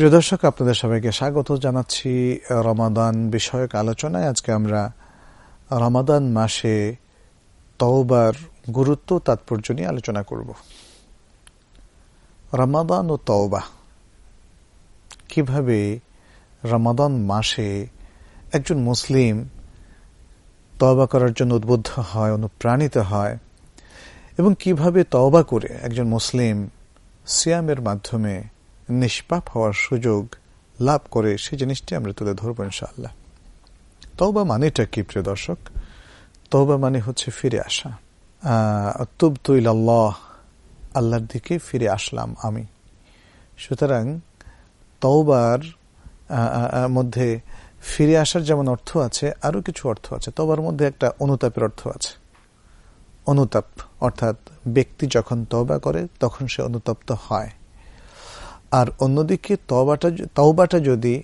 প্রিয় দর্শক, আপনাদের সবাইকে স্বাগত জানাচ্ছি রমাদান বিষয়ক আলোচনায়। আজকে আমরা রমাদান মাসে তওবার গুরুত্ব তাৎপর্য নিয়ে আলোচনা করব। রমাদান ও তওবা। কীভাবে রমাদান মাসে একজন মুসলিম তওবা করার জন্য উদ্বুদ্ধ হয়, অনুপ্রাণিত হয় এবং কীভাবে তওবা করে একজন মুসলিম সিয়ামের মাধ্যমে নিষ্পাপ হওয়ার সুযোগ লাভ করে সেই জিনিসটি আমরা তুলে ধরব ইনশাআল্লাহ। তওবা মানেটা কি, প্রিয় দর্শক? তওবা মানে হচ্ছে ফিরে আসা। তুব তুইল্লাহ আল্লাহর দিকে ফিরে আসলাম আমি। সুতরাং তওবার মধ্যে ফিরে আসার যেমন অর্থ আছে আরও কিছু অর্থ আছে। তবার মধ্যে একটা অনুতাপের অর্থ আছে। অনুতাপ অর্থাৎ ব্যক্তি যখন তওবা করে, তখন সে অনুতপ্ত হয়। আর অন্যদিকে তওবাটা তওবাটা যদি,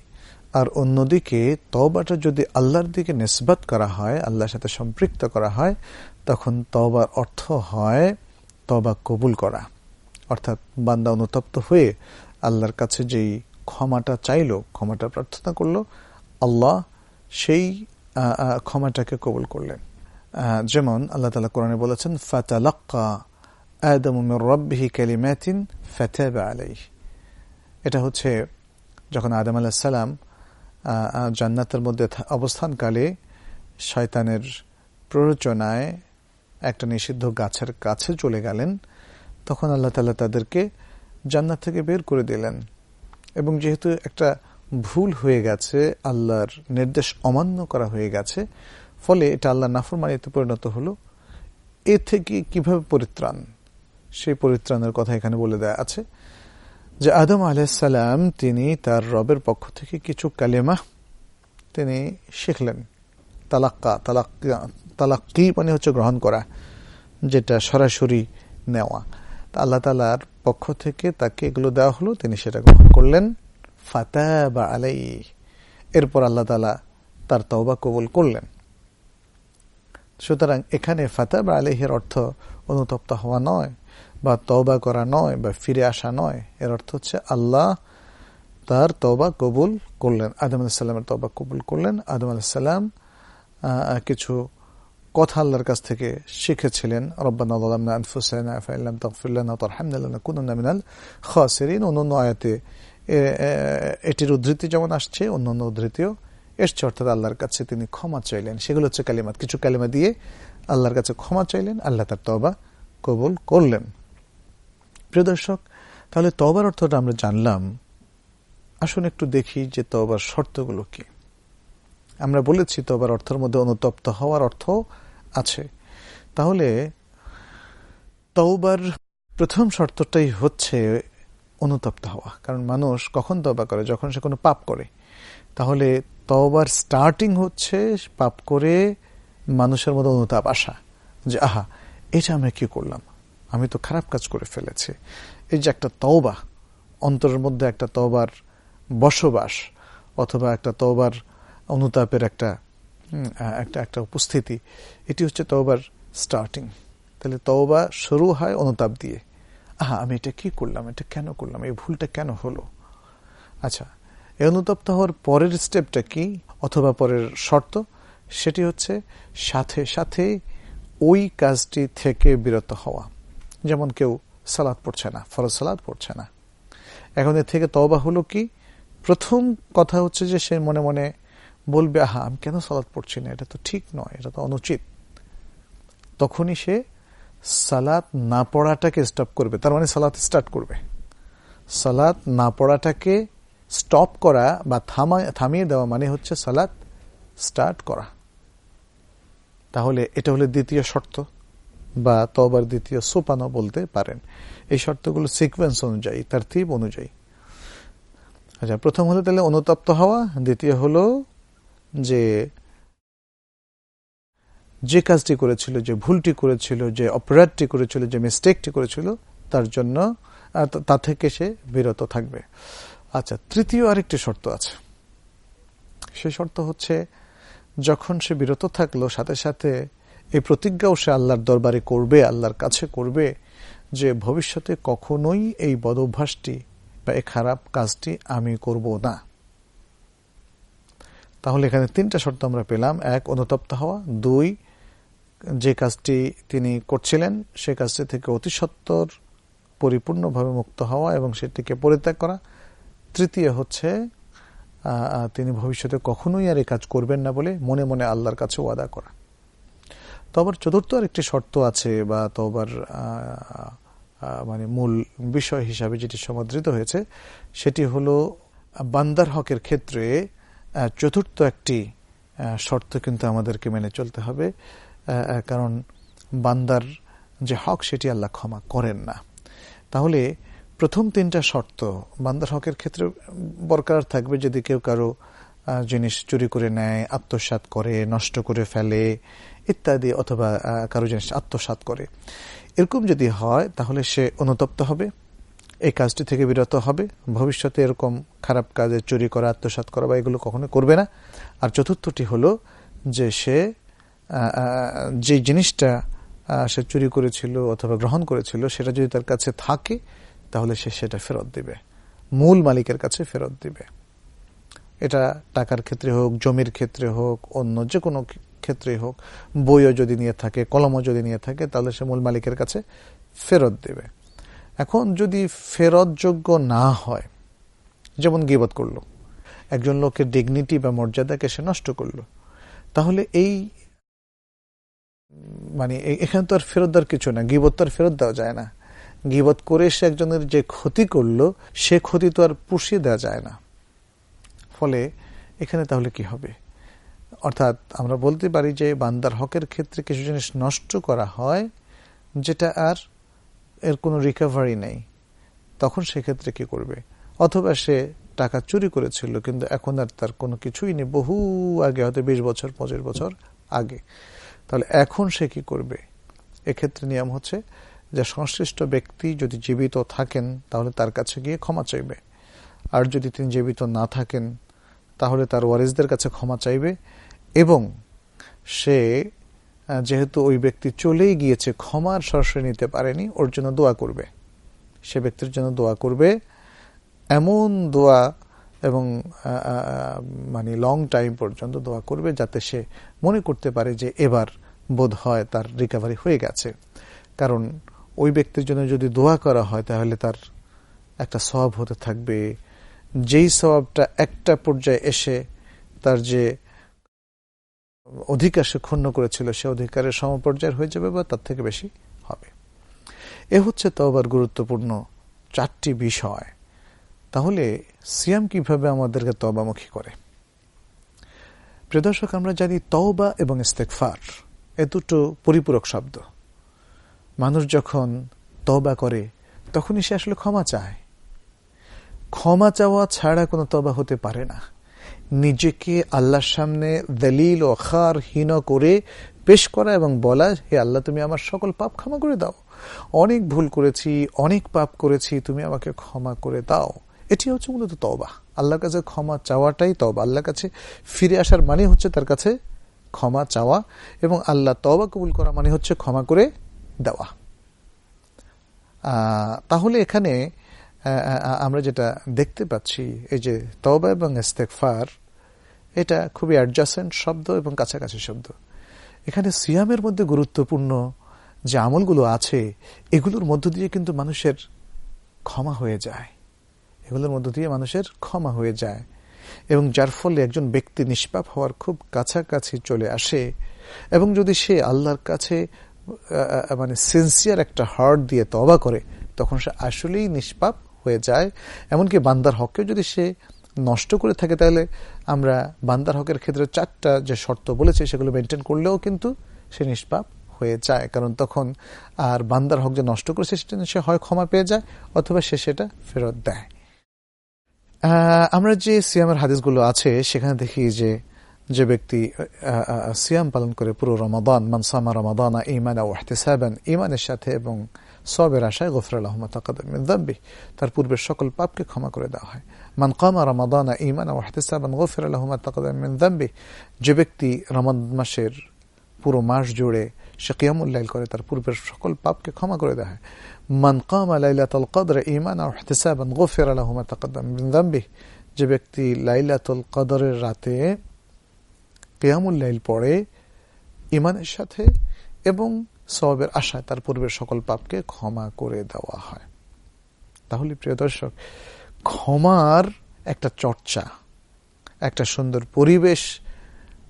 আর অন্যদিকে তওবাটা যদি আল্লাহর দিকে নিসবত করা হয়, আল্লাহর সাথে সম্পৃক্ত করা হয়, তখন তওবার অর্থ হয় তবা কবুল করা। অর্থাৎ বান্দা অনুতপ্ত হয়ে আল্লাহর কাছে যেই ক্ষমাটা চাইল, ক্ষমাটা প্রার্থনা করল, আল্লাহ সেই ক্ষমাটাকে কবুল করলেন। যেমন আল্লাহ তালা কোরআনে বলেছেন, ফাতালাক্কা আদম রব্বিহি কালিমাতিন ফাতাবা আলাইহি। এটা হচ্ছে যখন আদম আলাহিসাল্লাম জান্নাতের মধ্যে অবস্থানকালে শয়তানের প্ররোচনায় একটা নিষিদ্ধ গাছের কাছে চলে গেলেন, তখন আল্লাহ তালা তাদেরকে জান্নাত থেকে বের করে দিলেন। এবং যেহেতু একটা ভুল হয়ে গেছে, আল্লাহর নির্দেশ অমান্য করা হয়ে গেছে, ফলে এটা আল্লাহ নাফরমানিতে পরিণত হলো। এ থেকে কীভাবে পরিত্রাণ? সেই পরিত্রাণের কথা এখানে বলে দেয়া আছে। যে আদম আলাইসাল্লাম তিনি তার রবের পক্ষ থেকে কিছু কালেমা তিনি শিখলেন। তালাক্কা তালাক্কা, তালাক্কি মানে হচ্ছে গ্রহণ করা, যেটা সরাসরি নেওয়া। তা আল্লাহ তালার পক্ষ থেকে তাকে এগুলো দেওয়া হলো, তিনি সেটা গ্রহণ করলেন। ফাতা বা আলাই এরপর আল্লাহ তালা তার তওবা কবুল করলেন। সুতরাং এখানে ফাতা বা আলাইহের অর্থ অনুতপ্ত হওয়া নয়। বা তওবা করা নয় বা ফিরে আসা নয়। এর অর্থ হচ্ছে আল্লাহ তার তওবা কবুল করলেন। আদম আলাহিসাল্লামের তওবা কবুল করলেন। আদম আলাহিসাল্লাম কিছু কথা আল্লাহর কাছ থেকে শিখেছিলেন। আয়াতে এটির উদ্ধৃতি যেমন আসছে, অন্যান্য উদ্ধৃতিও এসছে। অর্থাৎ আল্লাহর কাছে তিনি ক্ষমা চাইলেন। সেগুলো হচ্ছে কালিমাত। কিছু কালিমা দিয়ে আল্লাহর কাছে ক্ষমা চাইলেন। আল্লাহ তার তবা কবুল করলেন। প্রিয় দর্শক, তাহলে তবার অর্থটা আমরা জানলাম। আসুন একটু দেখি যে তবার শর্তগুলো কি। আমরা বলেছি তবার অর্থের মধ্যে অনুতপ্ত হওয়ার অর্থ আছে। তাহলে তওবার প্রথম শর্তটাই হচ্ছে অনুতপ্ত হওয়া। কারণ মানুষ কখন তবা করে? যখন সে কোনো পাপ করে। তাহলে তওবার স্টার্টিং হচ্ছে পাপ করে মানুষের মধ্যে অনুতাপ আসা। যে, আহা, এটা আমরা কি করলাম? আমি তো খারাপ কাজ করে ফেলেছি। এই যে একটা তওবা, অন্তরের মধ্যে একটা তওবার বসবাস অথবা একটা তওবার অনুতাপের একটা একটা একটা উপস্থিতি, এটি হচ্ছে তওবার স্টার্টিং তাহলে তওবা শুরু হয় অনুতাপ দিয়ে। আহা, আমি এটা কি করলাম? এটা কেন করলাম? এই ভুলটা কেন হলো? আচ্ছা এই অনুতপ্ত হওয়ার পরের স্টেপটা কি অথবা পরের শর্ত? সেটি হচ্ছে সাথে সাথে ওই কাজটি থেকে বিরত হওয়া। যেমন কেউ সালাদ পড়ছে না, ফরজ সালাদ পড়ছে না। এখন এর থেকে তবা হলো কি? প্রথম কথা হচ্ছে যে সে মনে মনে বলবে, আহা, আমি কেন সালাদ পড়ছি না? এটা তো ঠিক নয়, এটা তো অনুচিত। তখনই সে সালাদ না পড়াটাকে স্টপ করবে। তার মানে সালাদ স্টার্ট করবে। সালাদ না পড়াটাকে স্টপ করা বা থামিয়ে দেওয়া মানে হচ্ছে সালাদ স্টার্ট করা। তাহলে এটা হলো দ্বিতীয় শর্ত। বা তবার দ্বিতীয় সোপানো বলতে পারেন। এই শর্তগুলো সিকোয়েন্স অনুযায়ী তার থিপ অনুযায়ী। আচ্ছা প্রথম হলো তাহলে অনুতপ্ত হওয়া, দ্বিতীয় হলো যে যে কাজটি করেছিল, যে ভুলটি করেছিল, যে অপরাধটি করেছিল, যে মিস্টেকটি করেছিল, তার জন্য তা থেকে সে বিরত থাকবে। আচ্ছা তৃতীয় আরেকটি শর্ত আছে। সে শর্ত হচ্ছে, যখন সে বিরত থাকল, সাথে সাথে এই প্রতিজ্ঞাও সে আল্লাহর দরবারে করবে, আল্লাহর কাছে করবে যে ভবিষ্যতে কখনোই এই বদভ্যাসটি বা এই খারাপ কাজটি আমি করব না। তাহলে এখানে তিনটা শর্ত আমরা পেলাম। এক, অনুতপ্ত হওয়া। দুই, যে কাজটি তিনি করছিলেন, সে কাজটি থেকে অতি সত্তর পরিপূর্ণভাবে মুক্ত হওয়া এবং সেটিকে পরিত্যাগ করা। তৃতীয় হচ্ছে তিনি ভবিষ্যতে কখনোই আর এই কাজ করবেন না বলে মনে মনে আল্লাহর কাছে ওয়াদা করা। তো আবার চতুর্থ আরেকটি শর্ত আছে বা তো আবার মানে মূল বিষয় হিসাবে যেটি সমাদৃত হয়েছে, সেটি হলো বান্দার হকের ক্ষেত্রে চতুর্থ একটি শর্ত কিন্তু আমাদেরকে মেনে চলতে হবে কারণ বান্দার যে হক সেটি আল্লাহ ক্ষমা করেন না। তাহলে প্রথম তিনটা শর্ত বান্দার হকের ক্ষেত্রে বরকরার থাকবে যদি কেউ কারও জিনিস চুরি করে নেয় আত্মসাত করে, নষ্ট করে ফেলে, ইত্যাদি, অথবা কারও জিনিস আত্মসাত করে। এরকম যদি হয়, তাহলে সে অনুতপ্ত হবে, এই কাজটি থেকে বিরত হবে। ভবিষ্যতে এরকম খারাপ কাজে চুরি করা আত্মসাত করা বা এগুলো কখনো করবে না। আর চতুর্থটি হলো যে সে যে জিনিসটা সে চুরি করেছিল অথবা গ্রহণ করেছিল, সেটা যদি তার কাছে থাকে, তাহলে সে সেটা ফেরত দিবে। মূল মালিকের কাছে ফেরত দিবে। এটা টাকার ক্ষেত্রে হোক, জমির ক্ষেত্রে হোক, অন্য যে কোনো ক্ষেত্রে হোক, বইও যদি নিয়ে থাকে, কলমও যদি নিয়ে থাকে, তাহলে সে মূল মালিকের কাছে ফেরত দেবে। এখন যদি ফেরতযোগ্য না হয়, যেমন গিবত করল, একজন লোকের ডিগনিটি বা মর্যাদাকে সে নষ্ট করল, তাহলে এই মানে এখানে তো আর ফেরত দেওয়ার কিছু না, গিবত তো আর ফেরত দেওয়া যায় না। গিবত করে সে একজনের যে ক্ষতি করল, সে ক্ষতি তো আর পুষিয়ে দেওয়া যায় না। ফলে এখানে তাহলে কি হবে? অর্থাৎ আমরা বলতে পারি যে বান্দার হকের ক্ষেত্রে কিছু জিনিস নষ্ট করা হয়, যেটা আর এর কোনো রিকভারি নেই। তখন সেক্ষেত্রে কি করবে? অথবা সে টাকা চুরি করেছিল, কিন্তু এখন আর তার কোনো কিছুই নেই, বহু আগে, হয়তো বিশ বছর, পঁচিশ বছর আগে। তাহলে এখন সে কি করবে? এক্ষেত্রে নিয়ম হচ্ছে যে সংশ্লিষ্ট ব্যক্তি যদি জীবিত থাকেন, তাহলে তার কাছে গিয়ে ক্ষমা চাইবে। আর যদি তিনি জীবিত না থাকেন তাহলে তার ওয়ারিসদের কাছে ক্ষমা চাইবে এবং সে যেহেতু ওই ব্যক্তি চলেই গিয়েছে, ক্ষমার সরাসরি নিতে পারেনি, ওর জন্য দোয়া করবে। সে ব্যক্তির জন্য দোয়া করবে। এমন দোয়া এবং মানে লং টাইম পর্যন্ত দোয়া করবে যাতে সে মনে করতে পারে যে এবার বোধ হয় তার রিকাভারি হয়ে গেছে। কারণ ওই ব্যক্তির জন্য যদি দোয়া করা হয়, তাহলে তার একটা স্বভাব হতে থাকবে যেই স্বভাবটা একটা পর্যায়ে এসে তার যে অধিকার সে ক্ষুণ্ণ করেছিল, সে অধিকারের সমপর্যায়ের হয়ে যাবে বা তার থেকে বেশি হবে। এ হচ্ছে তবার গুরুত্বপূর্ণ চারটি বিষয়। তাহলে সিয়াম কীভাবে আমাদেরকে তবামুখী করে? প্রিয়দর্শক আমরা জানি তওবা এবং ইস্তেকফার এ দুটো পরিপূরক শব্দ। মানুষ যখন তবা করে, তখনই সে আসলে ক্ষমা চায়। ক্ষমা চাওয়া ছাড়া কোনো তবা হতে পারে না। নিজেকে আল্লাহর সামনে দলিল ও খার হীন করে পেশ করা এবং বলা, হে আল্লাহ, তুমি আমার সকল পাপ ক্ষমা করে দাও। অনেক ভুল করেছি, অনেক পাপ করেছি, তুমি আমাকে ক্ষমা করে দাও। এটি হচ্ছে মূলত তবা আল্লাহর কাছে ক্ষমা চাওয়াটাই তবা আল্লাহর কাছে ফিরে আসার মানে হচ্ছে তার কাছে ক্ষমা চাওয়া এবং আল্লাহ তবা কবুল করা মানে হচ্ছে ক্ষমা করে দেওয়া। তাহলে এখানে আমরা যেটা দেখতে পাচ্ছি, এই যে তবা এবং ইস্তেকফার এটা খুবই অ্যাডজাসেন্ট শব্দ এবং কাছাকাছি শব্দ। এখানে সিয়ামের মধ্যে গুরুত্বপূর্ণ যে আমলগুলো আছে, এগুলোর মধ্য দিয়ে কিন্তু মানুষের ক্ষমা হয়ে যায়। এগুলোর মধ্য দিয়ে মানুষের ক্ষমা হয়ে যায়। এবং যার ফলে একজন ব্যক্তি নিষ্পাপ হওয়ার খুব কাছাকাছি চলে আসে। এবং যদি সে আল্লাহর কাছে মানে সিনসিয়ার একটা হার্ট দিয়ে তবা করে, তখন সে আসলেই নিষ্পাপ হয়ে যায়। এমনকি বান্দার হককেও যদি সে নষ্ট করে থাকে, তাহলে আমরা বান্দার হকের ক্ষেত্রে চারটা যে শর্ত বলেছে, সেগুলো মেনটেন করলেও কিন্তু সে নিষ্পাপ হয়ে যায়। কারণ তখন আর বান্দার হক যে নষ্ট করেছে, সেটা সে হয় ক্ষমা পেয়ে যায়, অথবা সে সেটা ফেরত দেয়। আমরা যে সিয়ামের হাদিসগুলো আছে, সেখানে দেখি যে যে ব্যক্তি সিয়াম পালন করে পুরো রমাদান মানসামা রমাদান ইমান ও ইমানের সাথে এবং সবের আশায় গফর আহমদ তাকাদম্বি তার পূর্বের সকল পাপকে ক্ষমা করে দেওয়া হয়। মান কামা রমাদান ইমান ও এহতেসাবান গফর আহমদ তাকাদম্বি যে ব্যক্তি রমাদ মাসের পুরো মাস জুড়ে সে কিয়ামুল্লাইল করে, তার পূর্বের সকল পাপকে ক্ষমা করে হয়। মান কামা লাইলাতুল কদর ইমান ও এহতেসাবান গফর আহমদ তাকাদম্বি যে ব্যক্তি লাইলাতুল কদরের রাতে কেয়ামুল্লাইল পড়ে ইমানের সাথে এবং সবের আশায় তার পূর্বের সকল পাপকে ক্ষমা করে দেওয়া হয়। তাহলে প্রিয় দর্শক, ক্ষমার একটা চর্চা, একটা সুন্দর পরিবেশ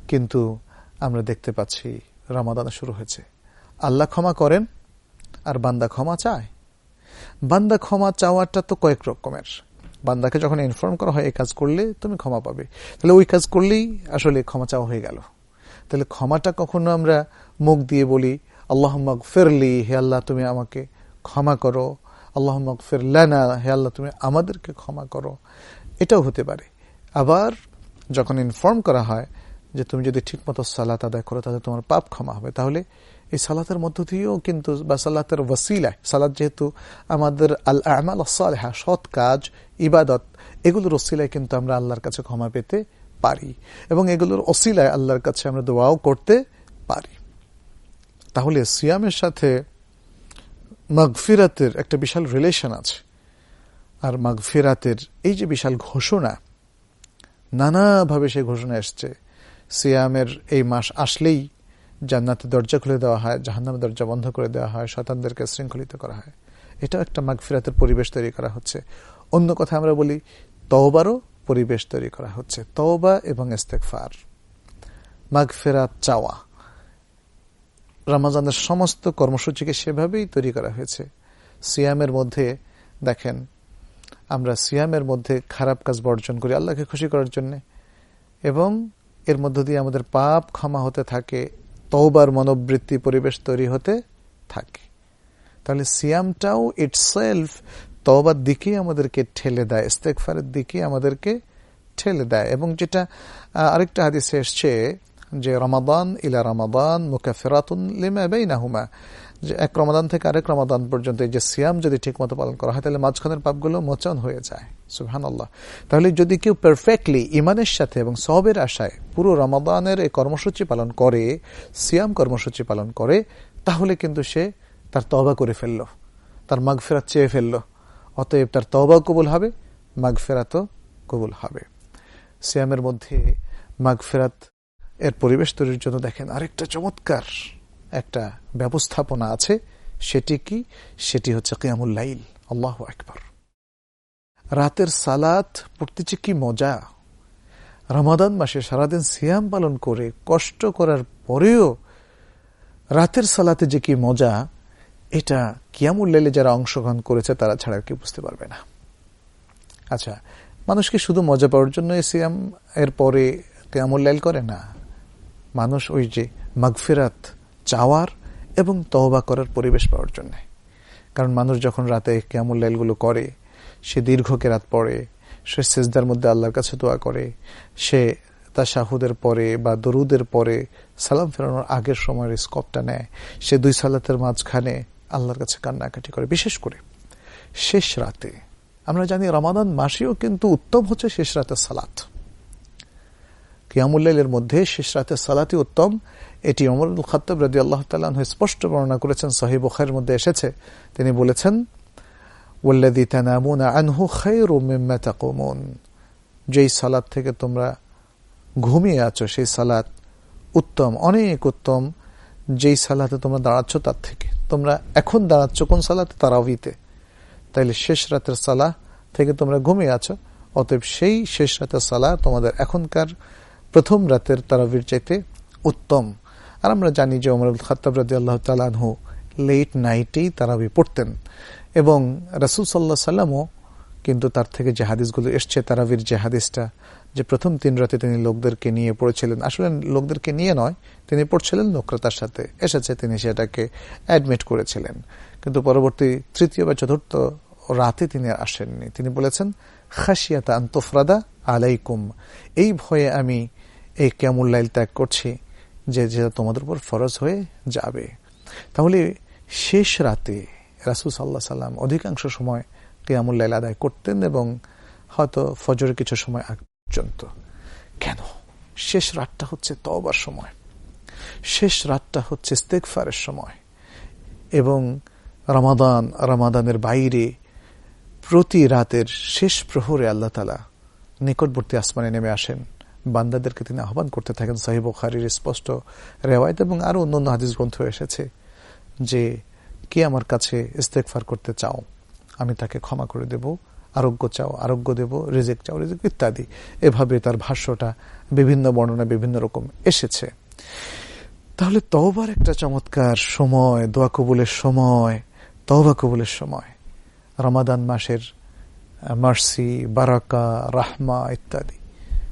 কিন্তু আমরা দেখতে পাচ্ছি রামাদান শুরু হয়েছে। আল্লাহ ক্ষমা করেন আর বান্দা ক্ষমা চায়। বান্দা ক্ষমা চাওয়াটা তো কয়েক রকমের। বান্দাকে যখন ইনফর্ম করা হয়, এই কাজ করলে তুমি ক্ষমা পাবে। তাহলে ওই কাজ করলেই আসলে ক্ষমা চাওয়া হয়ে গেল। তাহলে ক্ষমাটা কখনো আমরা মুখ দিয়ে বলি আল্লাহ ফেরলি হে আল্লাহ তুমি আমাকে ক্ষমা করো। আল্লাহ ফেরলানা হে আল্লাহ তুমি আমাদেরকে ক্ষমা করো। এটাও হতে পারে। আবার যখন ইনফর্ম করা হয় যে তুমি যদি ঠিকমতো সালাত আদায় করো, তাহলে তোমার পাপ ক্ষমা হবে। তাহলে এই সালাতের মধ্য দিয়েও কিন্তু বা সালাতের ওসিলায় সালাত যেহেতু আমাদের আল আমাল সালেহা সৎ কাজ, ইবাদত, এগুলোর ওসিলায় কিন্তু আমরা আল্লাহর কাছে ক্ষমা পেতে পারি। এবং এগুলোর ওসিলায় আল্লাহর কাছে আমরা দোয়াও করতে পারি। তাহলে সিয়ামের সাথে মাগফিরাতের একটা বিশাল রিলেশন আছে। আর মাগফিরাতের এই যে বিশাল ঘোষণা, নানাভাবে সেই ঘোষণা এসছে। সিয়ামের এই মাস আসলেই জান্নাতের দরজা খুলে দেওয়া হয়, জাহান্নামের দরজা বন্ধ করে দেওয়া হয় শতানদেরকে শৃঙ্খলিত করা হয়। এটাও একটা মাগফিরাতের পরিবেশ তৈরি করা হচ্ছে। অন্য কথা আমরা বলি, তওবারও পরিবেশ তৈরি করা হচ্ছে। তওবা এবং ইস্তেকফার মাগফেরাত চাওয়া। রামাজানের সমস্ত কর্মসূচিকে সেভাবেই তৈরি করা হয়েছে। সিয়ামের মধ্যে, দেখেন, আমরা সিয়ামের মধ্যে খারাপ কাজ বর্জন করি আল্লাহকে খুশি করার জন্য। এবং এর মধ্য দিয়ে আমাদের পাপ ক্ষমা হতে থাকে তৌবার মনোবৃত্তি পরিবেশ তৈরি হতে থাকে। তাহলে সিয়ামটাও ইটসেলফ তওবার দিকেই আমাদেরকে ঠেলে দেয় ইস্তেকফারের দিকে আমাদেরকে ঠেলে দেয়। এবং যেটা আরেকটা হাদিসে এসছে যে রমাদান ইলা রমাদান মুকাফেরাতুন লিমা বেইনাহুমা। যে এক রমাদান থেকে আরেক রমাদান পর্যন্ত এই যে সিয়াম যদি ঠিক মতো পালন করা হয়, তাহলে মাঝখানের পাপগুলো মোচন হয়ে যায়। সুহান আল্লাহ তাহলে যদি কেউ পারফেক্টলি ইমানের সাথে এবং সবের আশায় পুরো রমাদানের এই কর্মসূচি পালন করে, সিয়াম কর্মসূচি পালন করে, তাহলে কিন্তু সে তার তবা করে ফেলল, তার মাঘ ফেরাত চেয়ে ফেলল। অতএব তার তবাও কবুল হবে মাঘ ফেরাতও কবুল হবে। সিয়ামের মধ্যে মাঘ ফেরাত এর পরিবেশ তৈরির জন্য দেখেন আরেকটা চমৎকার একটা ব্যবস্থাপনা আছে। সেটি কি? সেটি হচ্ছে কিয়ামুল্লাইল আল্লাহ একবার রাতের সালাত পড়তে যে কি মজা। রমাদান মাসে সারাদিন সিয়াম পালন করে কষ্ট করার পরেও রাতের সালাতে যে কি মজা, এটা কিয়ামুল্লাইলে যারা অংশগ্রহণ করেছে তারা ছাড়া কেউ বুঝতে পারবে না। আচ্ছা মানুষকে শুধু মজা পাওয়ার জন্য সিয়াম এর পরে কিয়ামুল্লাইল করে? না মানুষ ওই যে মাগফিরাত চাওয়ার এবং তহবা করার পরিবেশ পাওয়ার জন্য। কারণ মানুষ যখন রাতে কেমন লাইলগুলো করে, সে দীর্ঘ কেরাত পড়ে, সে সেজদার মধ্যে আল্লাহর কাছে দোয়া করে, সে তার শাহুদের পরে বা দরুদের পরে সালাম ফেরানোর আগের সময়ের স্কপটা নেয়, সে দুই সালাতের মাঝখানে আল্লাহর কাছে কান্নাকাটি করে। বিশেষ করে শেষ রাতে। আমরা জানি রমাদান মাসেও কিন্তু উত্তম হচ্ছে শেষ রাতের সালাত। কিয়ামুল্লাইলের মধ্যে শেষ রাতে সালাতি উত্তম। এটি অমর খাত্তাব রাজি আল্লাহ তাল্লাহ স্পষ্ট বর্ণনা করেছেন সাহিব ওখার মধ্যে এসেছে। তিনি বলেছেন ওল্লাদি তানামুন আনহু খাইরু মিম্মা যেই সালাদ থেকে তোমরা ঘুমিয়ে আছো, সেই সালাদ উত্তম, অনেক উত্তম। যেই সালাতে তোমরা দাঁড়াচ্ছ, তার থেকে। তোমরা এখন দাঁড়াচ্ছ কোন সালাতে? তারাবিতে তাইলে শেষ রাতের সালাহ থেকে তোমরা ঘুমিয়ে আছো, অতএব সেই শেষ রাতের সালাহ তোমাদের এখনকার প্রথম রাতের তারাবির চাইতে উত্তম। আর আমরা জানি যে অমর খাতাব রাজি আল্লাহ তালানহু লেট নাইটেই তারাবি পড়তেন। এবং রাসুল সাল্লাহ সাল্লামও কিন্তু তার থেকে যে হাদিসগুলো এসছে, তারাবির যে হাদিসটা, যে প্রথম তিন রাতে তিনি লোকদেরকে নিয়ে পড়েছিলেন, আসলে লোকদেরকে নিয়ে নয়, তিনি পড়ছিলেন লোকরা সাথে, এসেছে তিনি সেটাকে অ্যাডমিট করেছিলেন। কিন্তু পরবর্তী তৃতীয় বা চতুর্থ রাতে তিনি আসেননি। তিনি বলেছেন খাসিয়াতা আন্তফরাদা আলাইকুম। এই ভয়ে আমি এই ক্যামুল্লাইল ত্যাগ করছি যে যেটা তোমাদের উপর ফরজ হয়ে যাবে। তাহলে শেষ রাতে রাসুল সাল্লাহ সাল্লাম অধিকাংশ সময় কেয়ামুল্লাইল আদায় করতেন এবং হয়তো ফজরের কিছু সময় আগ পর্যন্ত। কেন? শেষ রাতটা হচ্ছে তবার সময়। শেষ রাতটা হচ্ছে স্তেকফারের সময়। এবং রমাদান, রমাদানের বাইরে প্রতি রাতের শেষ প্রহরে আল্লাহ তালা নিকটবর্তী আসমানে নেমে আসেন। বান্দাদেরকে তিনি আহ্বান করতে থাকেন। সাহিব খারির স্পষ্ট রেওয়ায়ত এবং আরও অন্যান্য হাদিস গ্রন্থ এসেছে যে, কে আমার কাছে ইস্তেকফার করতে চাও, আমি তাকে ক্ষমা করে দেব, আরোগ্য চাও, আরোগ্য দেব, রিজেক চাও, রিজেক ইত্যাদি। এভাবে তার ভাষ্যটা বিভিন্ন বর্ণনা, বিভিন্ন রকম এসেছে। তাহলে তওবার একটা চমৎকার সময়, দোয়া কবুলের সময়, তওবা কবুলের সময়। রমাদান মাসের মার্সি, বারাকা, রাহমা ইত্যাদি।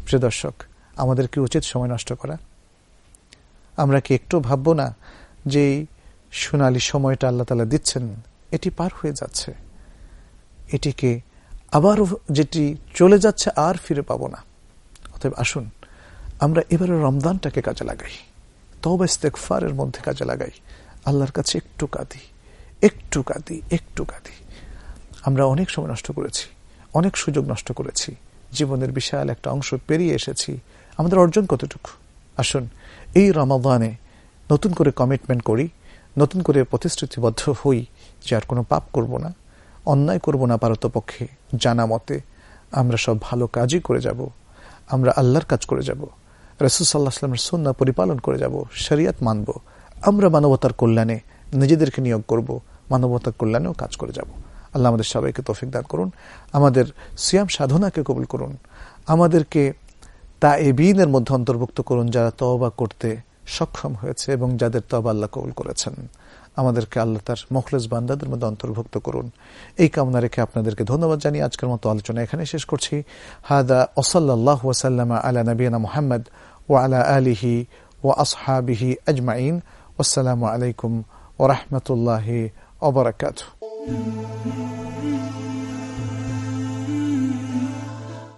প্রিয় দর্শক আমাদের কি উচিত সময় নষ্ট করা। আমরা কি একটু ভাববো না যে সোনালি সময়টা আল্লাহ তালা দিচ্ছেন? এটি পার হয়ে যাচ্ছে। এটিকে আবার যেটি চলে যাচ্ছে আর ফিরে পাবো না। অতএব আসুন, আমরা এবারে রমদানটাকে কাজে লাগাই। তবে ইস্তেকফারের মধ্যে কাজে লাগাই। আল্লাহর কাছে একটু কাঁদি একটু কাঁদি একটু কাঁদি। আমরা অনেক সময় নষ্ট করেছি, অনেক সুযোগ নষ্ট করেছি, জীবনের বিশাল একটা অংশ পেরিয়ে এসেছি, আমাদের অর্জন কতটুকু? আসুন, এই রমাদানে নতুন করে কমিটমেন্ট করি, নতুন করে প্রতিশ্রুতিবদ্ধ হই যে আর কোনো পাপ করব না, অন্যায় করব না পারতপক্ষে জানা মতে আমরা সব ভালো কাজই করে যাব, আমরা আল্লাহর কাজ করে যাব রসুসাল্লাহ আসলামের সন্না পরিপালন করে যাব, শরিয়াত মানব, আমরা মানবতার কল্যাণে নিজেদেরকে নিয়োগ করব, মানবতার কল্যাণেও কাজ করে যাব। আল্লাহ আমাদের সবাইকে তৌফিক দান করুন। আমাদের সিয়াম সাধনাকে কবুল করুন। আমাদেরকে তা এবিনের মধ্যে অন্তর্ভুক্ত করুন যারা তওবা করতে সক্ষম হয়েছে এবং যাদের তবা আল্লাহ কবুল করেছেন। আমাদেরকে আল্লাহ তার মখলেস বান্দাদের মধ্যে অন্তর্ভুক্ত করুন। এই কামনা রেখে আপনাদেরকে ধন্যবাদ জানিয়ে আজকের মতো আলোচনা এখানে শেষ করছি। হাদা ওসল্লাহ ওসাল্লামা আলা নবীনা মোহাম্মদ ও আলা আলিহি ও আসহাবিহি আজমাইন। আসসালামু আলাইকুম ওরহমতুল্লাহ ওবরাকাত Mm-hmm.